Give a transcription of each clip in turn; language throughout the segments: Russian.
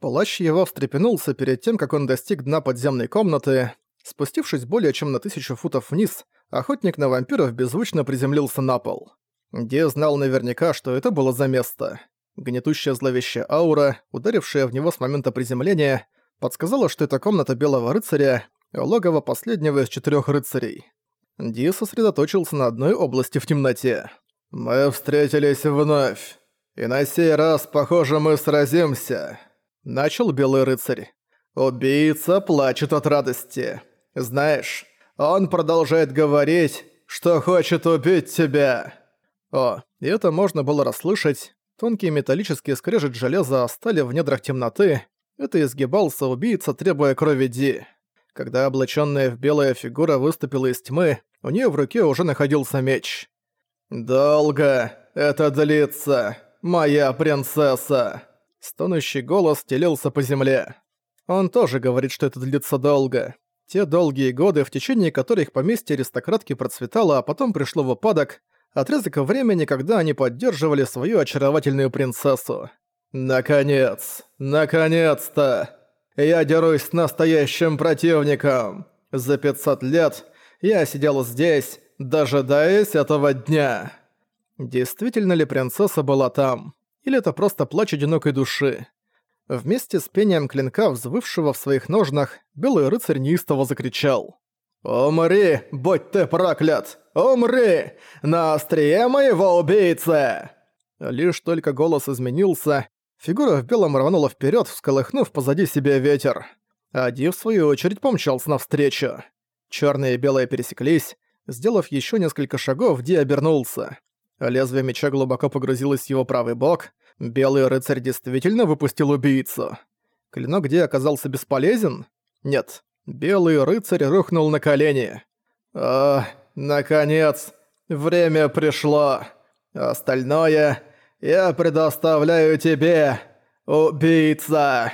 Плащ его встрепенулся перед тем, как он достиг дна подземной комнаты. Спустившись более чем на тысячу футов вниз, охотник на вампиров беззвучно приземлился на пол. Ди знал наверняка, что это было за место. Гнетущая зловещая аура, ударившая в него с момента приземления, подсказала, что это комната Белого Рыцаря, логово последнего из четырех рыцарей. Ди сосредоточился на одной области в темноте. «Мы встретились вновь, и на сей раз, похоже, мы сразимся», — начал Белый Рыцарь. «Убийца плачет от радости. Знаешь, он продолжает говорить, что хочет убить тебя». О, и это можно было расслышать. Тонкие металлические скрежет железа остали в недрах темноты. Это изгибался убийца, требуя крови Ди. Когда облаченная в белая фигура выступила из тьмы, у нее в руке уже находился меч. «Долго это длится, моя принцесса!» Стонущий голос телился по земле. Он тоже говорит, что это длится долго. Те долгие годы, в течение которых поместье аристократки процветало, а потом пришло в упадок, отрезок времени, когда они поддерживали свою очаровательную принцессу. «Наконец! Наконец-то! Я дерусь с настоящим противником! За 500 лет я сидел здесь, дожидаясь этого дня!» Действительно ли принцесса была там? Или это просто плач одинокой души? Вместе с пением клинка, взвывшего в своих ножнах, белый рыцарь неистово закричал. «Умри, будь ты проклят! Умри! На острие моего убийцы!» Лишь только голос изменился, фигура в белом рванула вперед, всколыхнув позади себя ветер. А Ди, в свою очередь, помчался навстречу. Черные и белые пересеклись. Сделав еще несколько шагов, Ди обернулся. Лезвие меча глубоко погрузилось в его правый бок. Белый рыцарь действительно выпустил убийцу. Клинок Ди оказался бесполезен? Нет. Белый рыцарь рухнул на колени. «А, наконец, время пришло. Остальное я предоставляю тебе, убийца!»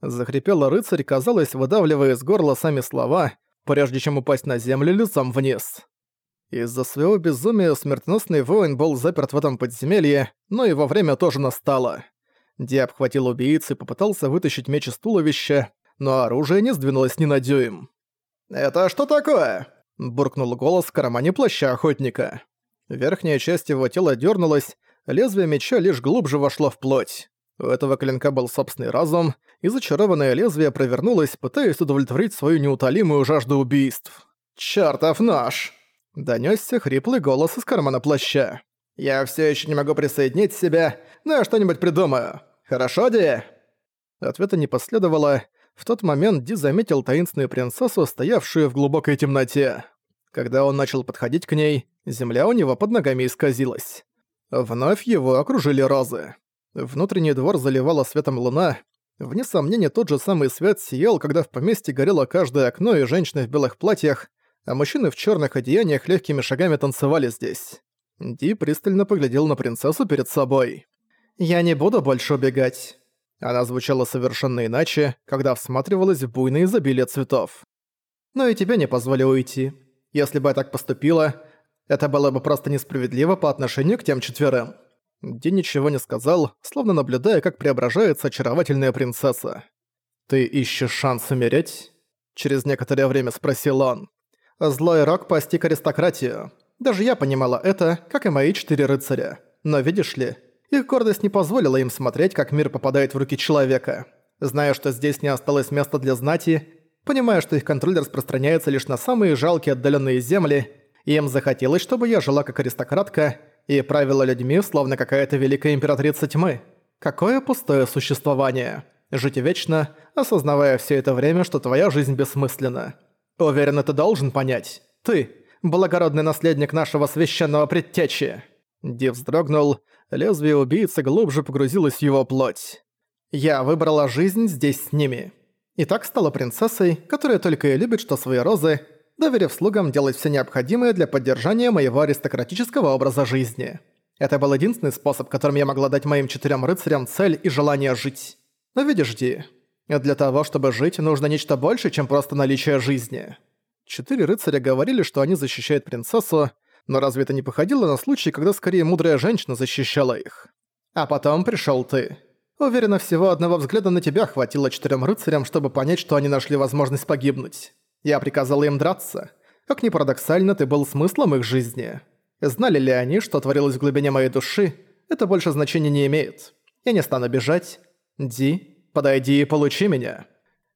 Захрипел рыцарь, казалось, выдавливая из горла сами слова, прежде чем упасть на землю лицом вниз. Из-за своего безумия смертоносный воин был заперт в этом подземелье, но его время тоже настало. Ди обхватил убийцу и попытался вытащить меч из туловища, но оружие не сдвинулось ни на дюйм. «Это что такое?» – буркнул голос в кармане плаща охотника. Верхняя часть его тела дернулась, лезвие меча лишь глубже вошло в плоть. У этого клинка был собственный разум, и зачарованное лезвие провернулось, пытаясь удовлетворить свою неутолимую жажду убийств. «Чёртов нож!» Донёсся хриплый голос из кармана плаща. «Я всё ещё не могу присоединить себя, но я что-нибудь придумаю. Хорошо, Ди?» Ответа не последовало. В тот момент Ди заметил таинственную принцессу, стоявшую в глубокой темноте. Когда он начал подходить к ней, земля у него под ногами исказилась. Вновь его окружили розы. Внутренний двор заливала светом луна. Вне сомнения, тот же самый свет сиял, когда в поместье горело каждое окно, и женщины в белых платьях а мужчины в черных одеяниях легкими шагами танцевали здесь. Ди пристально поглядел на принцессу перед собой. «Я не буду больше убегать». Она звучала совершенно иначе, когда всматривалась в буйное изобилие цветов. «Но и тебе не позволю уйти. Если бы я так поступила, это было бы просто несправедливо по отношению к тем четверым». Ди ничего не сказал, словно наблюдая, как преображается очаровательная принцесса. «Ты ищешь шанс умереть?» Через некоторое время спросил он. Злой рок постиг аристократию. Даже я понимала это, как и мои четыре рыцаря. Но видишь ли, их гордость не позволила им смотреть, как мир попадает в руки человека. Зная, что здесь не осталось места для знати, понимая, что их контроль распространяется лишь на самые жалкие отдаленные земли, им захотелось, чтобы я жила как аристократка и правила людьми, словно какая-то великая императрица тьмы. Какое пустое существование. Жить вечно, осознавая все это время, что твоя жизнь бессмысленна. Уверен, ты должен понять. Ты – благородный наследник нашего священного предтечи». Ди вздрогнул, лезвие убийцы глубже погрузилось в его плоть. «Я выбрала жизнь здесь с ними. И так стала принцессой, которая только и любит, что свои розы, доверив слугам делать все необходимое для поддержания моего аристократического образа жизни. Это был единственный способ, которым я могла дать моим четырем рыцарям цель и желание жить. Но видишь, Ди, для того, чтобы жить, нужно нечто больше, чем просто наличие жизни. Четыре рыцаря говорили, что они защищают принцессу, но разве это не походило на случай, когда скорее мудрая женщина защищала их? А потом пришёл ты. Уверена, всего одного взгляда на тебя хватило четырем рыцарям, чтобы понять, что они нашли возможность погибнуть. Я приказала им драться. Как ни парадоксально, ты был смыслом их жизни. Знали ли они, что творилось в глубине моей души, это больше значения не имеет. Я не стану бежать. Ди, подойди и получи меня.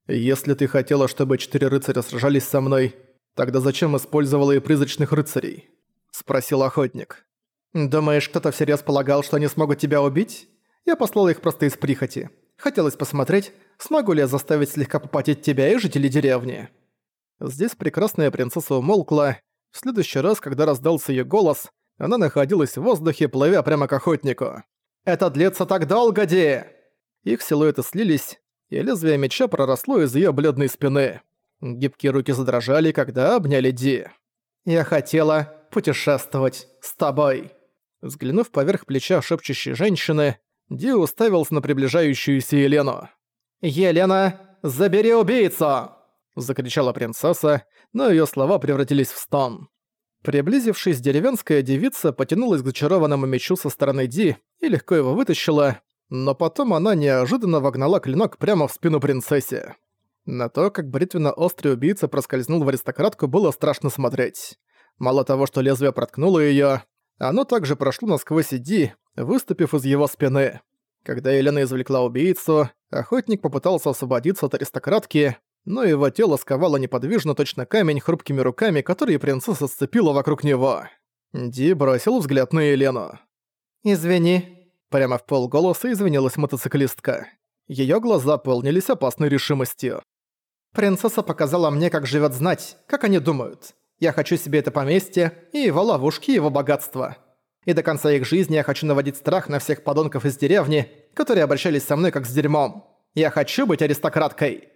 Если ты хотела, чтобы четыре рыцаря сражались со мной, тогда зачем использовала и призрачных рыцарей? Спросил охотник. Думаешь, кто-то всерьез полагал, что они смогут тебя убить? Я послала их просто из прихоти. Хотелось посмотреть, смогу ли я заставить слегка попотеть тебя и жителей деревни. Здесь прекрасная принцесса умолкла. В следующий раз, когда раздался ее голос, она находилась в воздухе, плывя прямо к охотнику. «Это длится так долго, Ди!» Их силуэты слились, и лезвие меча проросло из ее бледной спины. Гибкие руки задрожали, когда обняли Ди. «Я хотела путешествовать с тобой». Взглянув поверх плеча шепчущей женщины, Ди уставился на приближающуюся Елену. «Елена, забери убийцу!» закричала принцесса, но её слова превратились в стон. Приблизившись, деревенская девица потянулась к зачарованному мечу со стороны Ди и легко его вытащила, но потом она неожиданно вогнала клинок прямо в спину принцессе. На то, как бритвенно-острый убийца проскользнул в аристократку, было страшно смотреть. Мало того, что лезвие проткнуло её, оно также прошло насквозь Ди, выступив из его спины. Когда Елена извлекла убийцу, охотник попытался освободиться от аристократки, но его тело сковало неподвижно точно камень хрупкими руками, которые принцесса сцепила вокруг него. Ди бросил взгляд на Елену. «Извини», — прямо в полголоса извинилась мотоциклистка. Её глаза полнились опасной решимостью. «Принцесса показала мне, как живёт знать, как они думают. Я хочу себе это поместье и его ловушки, его богатство. И до конца их жизни я хочу наводить страх на всех подонков из деревни, которые обращались со мной как с дерьмом. Я хочу быть аристократкой».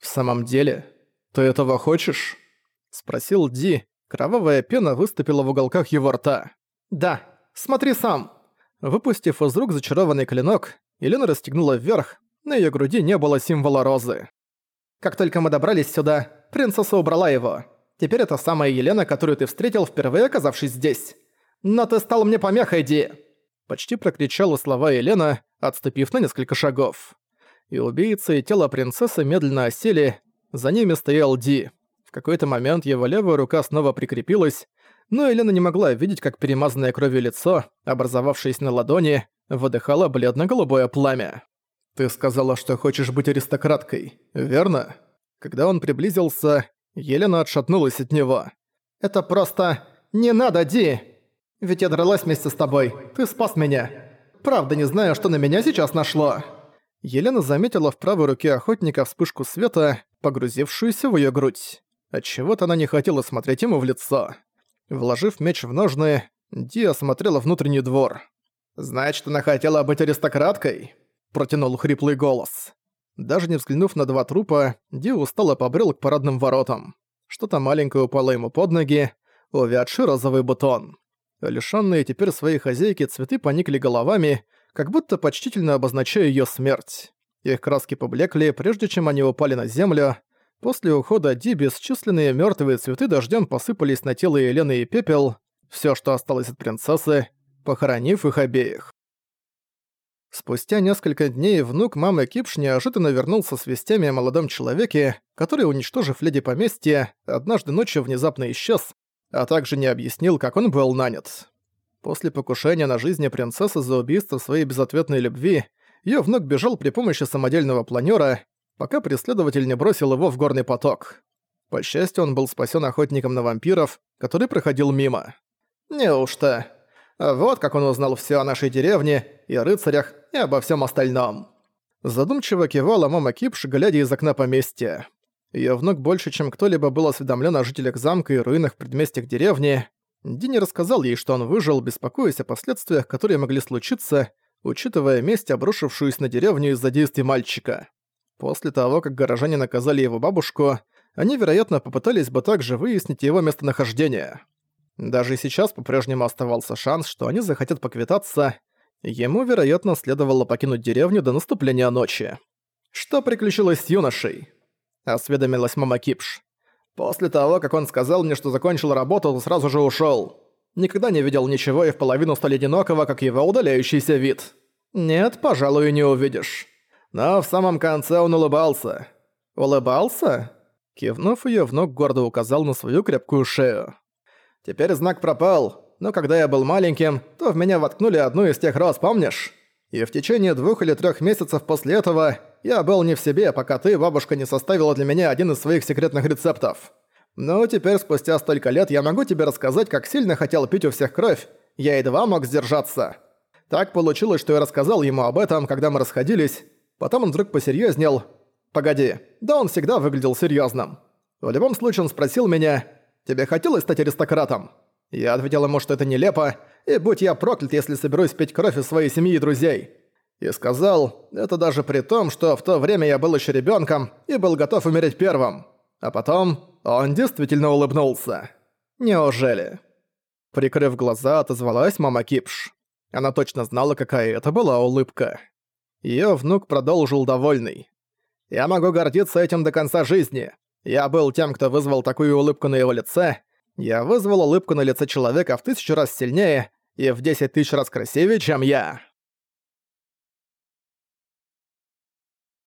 «В самом деле, ты этого хочешь?» — спросил Ди. Кровавая пена выступила в уголках его рта. «Да, смотри сам!» Выпустив из рук зачарованный клинок, Елена расстегнула вверх, на её груди не было символа розы. «Как только мы добрались сюда, принцесса убрала его. Теперь это самая Елена, которую ты встретил, впервые оказавшись здесь. Но ты стал мне помехой, Ди!» Почти прокричала слова Елена, отступив на несколько шагов и убийца и тело принцессы медленно осели, за ними стоял Ди. В какой-то момент его левая рука снова прикрепилась, но Елена не могла видеть, как перемазанное кровью лицо, образовавшееся на ладони, выдыхало бледно-голубое пламя. «Ты сказала, что хочешь быть аристократкой, верно?» Когда он приблизился, Елена отшатнулась от него. «Это просто... Не надо, Ди! Ведь я дралась вместе с тобой, ты спас меня. Правда не знаю, что на меня сейчас нашло». Елена заметила в правой руке охотника вспышку света, погрузившуюся в её грудь. Отчего-то она не хотела смотреть ему в лицо. Вложив меч в ножны, Ди осмотрела внутренний двор. «Значит, она хотела быть аристократкой?» – протянул хриплый голос. Даже не взглянув на два трупа, Ди устало побрел к парадным воротам. Что-то маленькое упало ему под ноги, увядший розовый бутон. Лишённые теперь своей хозяйки цветы поникли головами, как будто почтительно обозначая её смерть. Их краски поблекли, прежде чем они упали на землю. После ухода Ди бесчисленные мёртвые цветы дождём посыпались на тело Елены и пепел, всё, что осталось от принцессы, похоронив их обеих. Спустя несколько дней внук мамы Кипш неожиданно вернулся с вестями о молодом человеке, который, уничтожив леди поместья, однажды ночью внезапно исчез, а также не объяснил, как он был нанят. После покушения на жизни принцессы за убийство своей безответной любви, её внук бежал при помощи самодельного планёра, пока преследователь не бросил его в горный поток. По счастью, он был спасён охотником на вампиров, который проходил мимо. Неужто? Вот как он узнал всё о нашей деревне и рыцарях, и обо всём остальном. Задумчиво кивала мама Кипш, глядя из окна поместья. Её внук больше, чем кто-либо был осведомлен о жителях замка и руинах предместьях деревни, Дини рассказал ей, что он выжил, беспокоясь о последствиях, которые могли случиться, учитывая месть, обрушившуюся на деревню из-за действий мальчика. После того, как горожане наказали его бабушку, они, вероятно, попытались бы также выяснить его местонахождение. Даже сейчас по-прежнему оставался шанс, что они захотят поквитаться. Ему, вероятно, следовало покинуть деревню до наступления ночи. «Что приключилось с юношей?» – осведомилась мама Кипш. После того, как он сказал мне, что закончил работу, сразу же ушёл. Никогда не видел ничего и в половину столь одинокого, как его удаляющийся вид. «Нет, пожалуй, не увидишь». Но в самом конце он улыбался. «Улыбался?» Кивнув её, внук гордо указал на свою крепкую шею. «Теперь знак пропал, но когда я был маленьким, то в меня воткнули одну из тех роз, помнишь? И в течение двух или трёх месяцев после этого я был не в себе, пока ты, бабушка, не составила для меня один из своих секретных рецептов. Но теперь, спустя столько лет, я могу тебе рассказать, как сильно хотел пить у всех кровь, я едва мог сдержаться. Так получилось, что я рассказал ему об этом, когда мы расходились. Потом он вдруг посерьезнел. Погоди, да он всегда выглядел серьезным. В любом случае он спросил меня, «Тебе хотелось стать аристократом?» Я ответил ему, что это нелепо, и будь я проклят, если соберусь пить кровь из своей семьи и друзей. И сказал, это даже при том, что в то время я был еще ребенком и был готов умереть первым. А потом он действительно улыбнулся. Неужели? Прикрыв глаза, отозвалась мама Кипш. Она точно знала, какая это была улыбка. Её внук продолжил довольный. «Я могу гордиться этим до конца жизни. Я был тем, кто вызвал такую улыбку на его лице. Я вызвал улыбку на лице человека в тысячу раз сильнее и в десять тысяч раз красивее, чем я».